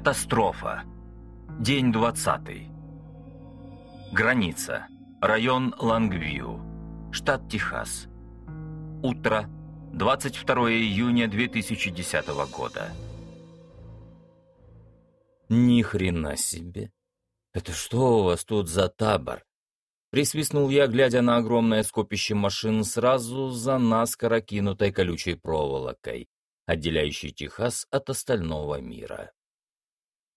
Катастрофа. День 20. Граница. Район Лангвью. Штат Техас. Утро. 22 июня 2010 года. Ни хрена себе. Это что у вас тут за табор? Присвистнул я, глядя на огромное скопище машин сразу за наскоро кинутой колючей проволокой, отделяющей Техас от остального мира.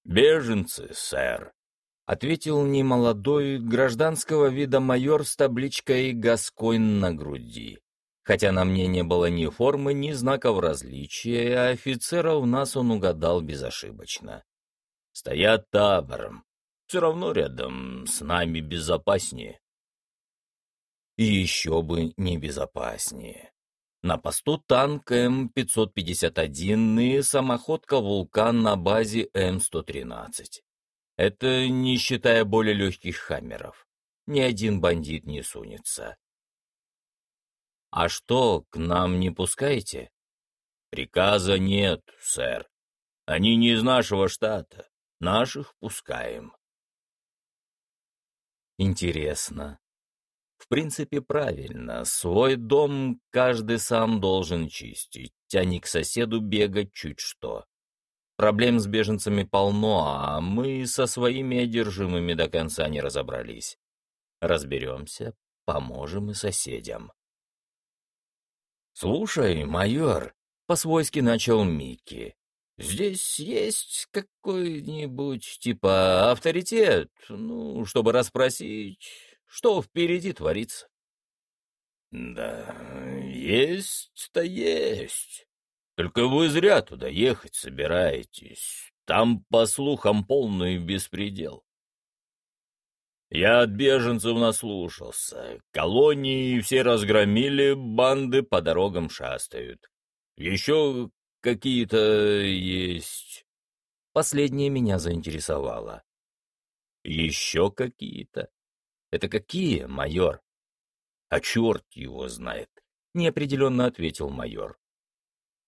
«Беженцы, сэр», — ответил немолодой гражданского вида майор с табличкой «Гаскойн» на груди. Хотя на мне не было ни формы, ни знаков различия, а офицера у нас он угадал безошибочно. «Стоят табором. Все равно рядом с нами безопаснее». И еще бы не безопаснее. На посту танк М-551 и самоходка «Вулкан» на базе М-113. Это не считая более легких «Хаммеров». Ни один бандит не сунется. «А что, к нам не пускаете?» «Приказа нет, сэр. Они не из нашего штата. Наших пускаем». Интересно, в принципе, правильно. Свой дом каждый сам должен чистить, а не к соседу бегать чуть что. Проблем с беженцами полно, а мы со своими одержимыми до конца не разобрались. Разберемся, поможем и соседям. «Слушай, майор», — по-свойски начал Микки, — «здесь есть какой-нибудь типа авторитет, ну, чтобы расспросить, что впереди творится? Да, есть-то есть. Только вы зря туда ехать собираетесь. Там, по слухам, полный беспредел. Я от беженцев наслушался. Колонии все разгромили, банды по дорогам шастают. Еще какие-то есть. Последнее меня заинтересовало. Еще какие-то. «Это какие, майор?» «А черт его знает», — неопределенно ответил майор.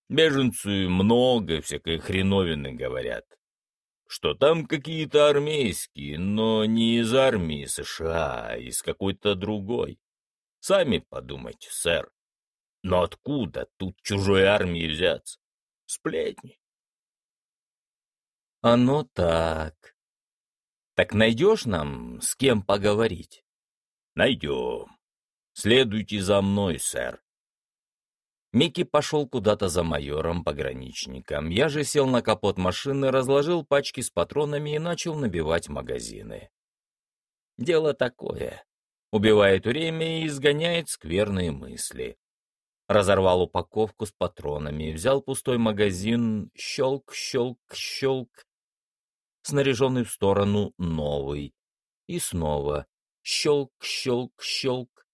«Беженцы много всякой хреновины говорят. Что там какие-то армейские, но не из армии США, а из какой-то другой. Сами подумайте, сэр. Но откуда тут чужой армии взяться? Сплетни». «Оно так», так найдешь нам с кем поговорить? Найдем. Следуйте за мной, сэр. Микки пошел куда-то за майором-пограничником. Я же сел на капот машины, разложил пачки с патронами и начал набивать магазины. Дело такое. Убивает время и изгоняет скверные мысли. Разорвал упаковку с патронами, взял пустой магазин, щелк, щелк, щелк, снаряженный в сторону новый. И снова щелк, щелк, щелк.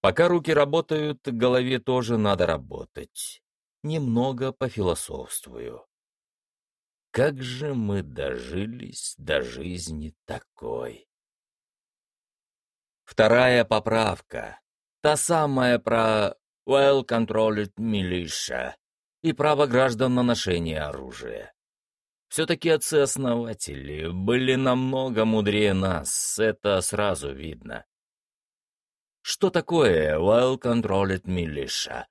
Пока руки работают, голове тоже надо работать. Немного пофилософствую. Как же мы дожились до жизни такой? Вторая поправка. Та самая про well-controlled militia и право граждан на ношение оружия. Все-таки отцы-основатели были намного мудрее нас, это сразу видно. Что такое Well Controlled Militia?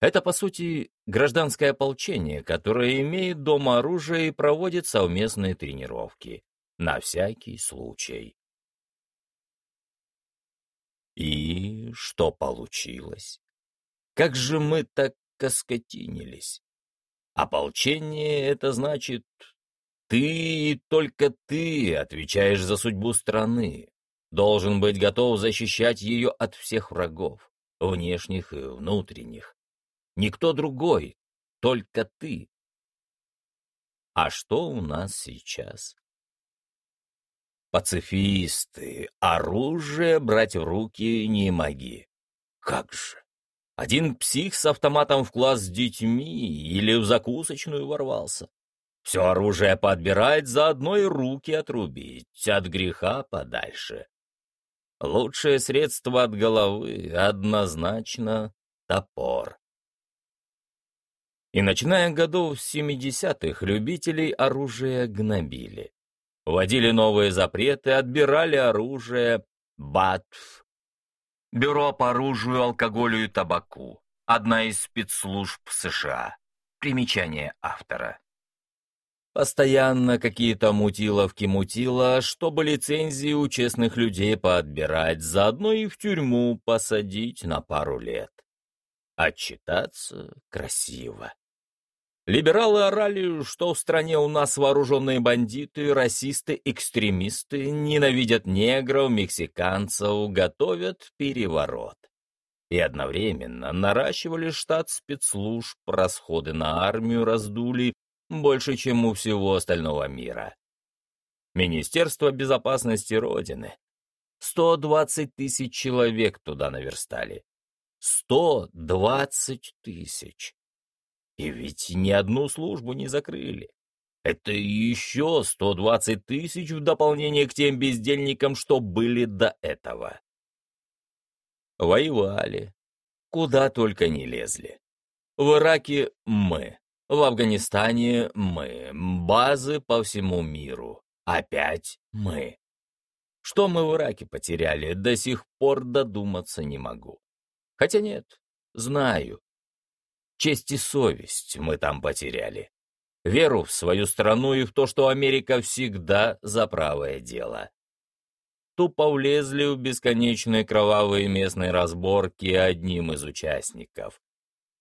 Это, по сути, гражданское ополчение, которое имеет дома оружие и проводит совместные тренировки. На всякий случай. И что получилось? Как же мы так коскотинились? Ополчение — это значит, ты и только ты отвечаешь за судьбу страны, должен быть готов защищать ее от всех врагов, внешних и внутренних. Никто другой, только ты. А что у нас сейчас? Пацифисты, оружие брать в руки не моги. Как же? Один псих с автоматом в класс с детьми или в закусочную ворвался. Все оружие подбирать, заодно и руки отрубить, от греха подальше. Лучшее средство от головы однозначно топор. И начиная годов с 70-х любителей оружия гнобили. Вводили новые запреты, отбирали оружие, БАТФ. Бюро по оружию, алкоголю и табаку. Одна из спецслужб США. Примечание автора. Постоянно какие-то мутиловки мутила, чтобы лицензии у честных людей поотбирать, заодно и в тюрьму посадить на пару лет. Отчитаться красиво. Либералы орали, что в стране у нас вооруженные бандиты, расисты, экстремисты, ненавидят негров, мексиканцев, готовят переворот. И одновременно наращивали штат спецслужб, расходы на армию раздули, больше, чем у всего остального мира. Министерство безопасности Родины. 120 тысяч человек туда наверстали. 120 тысяч. И ведь ни одну службу не закрыли. Это еще 120 тысяч в дополнение к тем бездельникам, что были до этого. Воевали. Куда только не лезли. В Ираке мы. В Афганистане мы, базы по всему миру. Опять мы. Что мы в Ираке потеряли, до сих пор додуматься не могу. Хотя нет, знаю. Честь и совесть мы там потеряли. Веру в свою страну и в то, что Америка всегда за правое дело. Тупо влезли в бесконечные кровавые местные разборки одним из участников.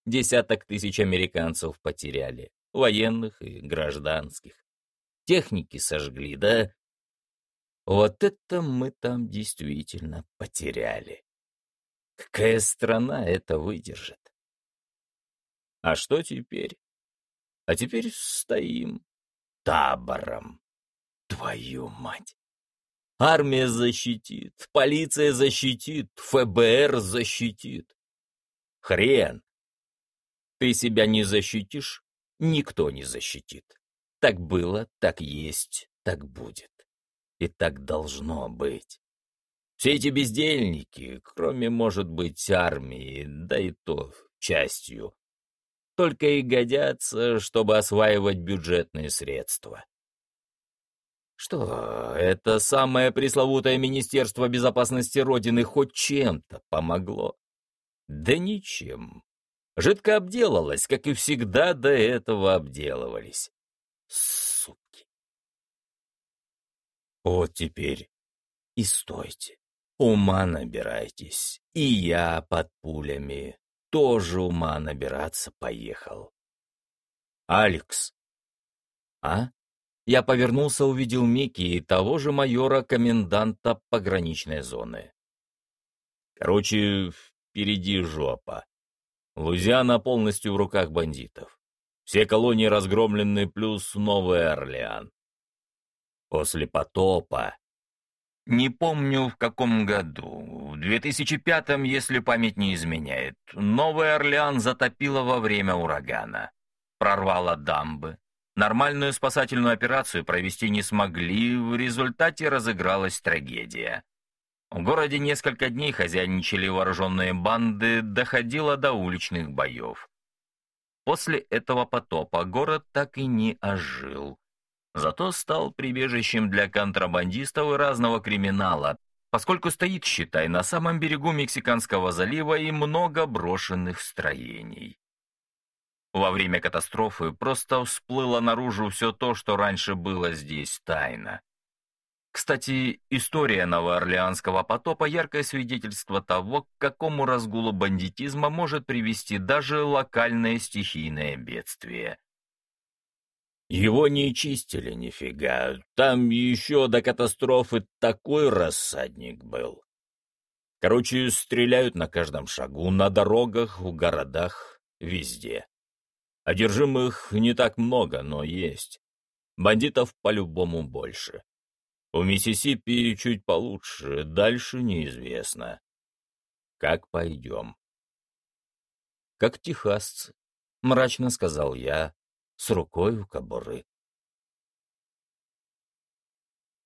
Десяток тысяч американцев потеряли, военных и гражданских. Техники сожгли, да? Вот это мы там действительно потеряли. Какая страна это выдержит? А что теперь? А теперь стоим табором. Твою мать! Армия защитит, полиция защитит, ФБР защитит. Хрен! Ты себя не защитишь, никто не защитит. Так было, так есть, так будет. И так должно быть. Все эти бездельники, кроме, может быть, армии, да и то частью, только и годятся, чтобы осваивать бюджетные средства. Что, это самое пресловутое Министерство безопасности Родины хоть чем-то помогло? Да ничем. Жидко обделалась, как и всегда до этого обделывались. Суки. Вот теперь и стойте. Ума набирайтесь. И я под пулями тоже ума набираться поехал. Алекс. А? Я повернулся, увидел Микки и того же майора-коменданта пограничной зоны. Короче, впереди жопа. Лузиана полностью в руках бандитов. Все колонии разгромлены, плюс Новый Орлеан. После потопа... Не помню, в каком году. В 2005-м, если память не изменяет. Новый Орлеан затопило во время урагана. Прорвало дамбы. Нормальную спасательную операцию провести не смогли, в результате разыгралась трагедия. В городе несколько дней хозяйничали вооруженные банды, доходило до уличных боев. После этого потопа город так и не ожил. Зато стал прибежищем для контрабандистов и разного криминала, поскольку стоит, считай, на самом берегу Мексиканского залива и много брошенных строений. Во время катастрофы просто всплыло наружу все то, что раньше было здесь тайно. Кстати, история новоорлеанского потопа – яркое свидетельство того, к какому разгулу бандитизма может привести даже локальное стихийное бедствие. Его не чистили нифига, там еще до катастрофы такой рассадник был. Короче, стреляют на каждом шагу, на дорогах, в городах, везде. Одержимых не так много, но есть. Бандитов по-любому больше. У Миссисипи чуть получше, дальше неизвестно. Как пойдем? Как техасцы, мрачно сказал я, с рукой у кобуры.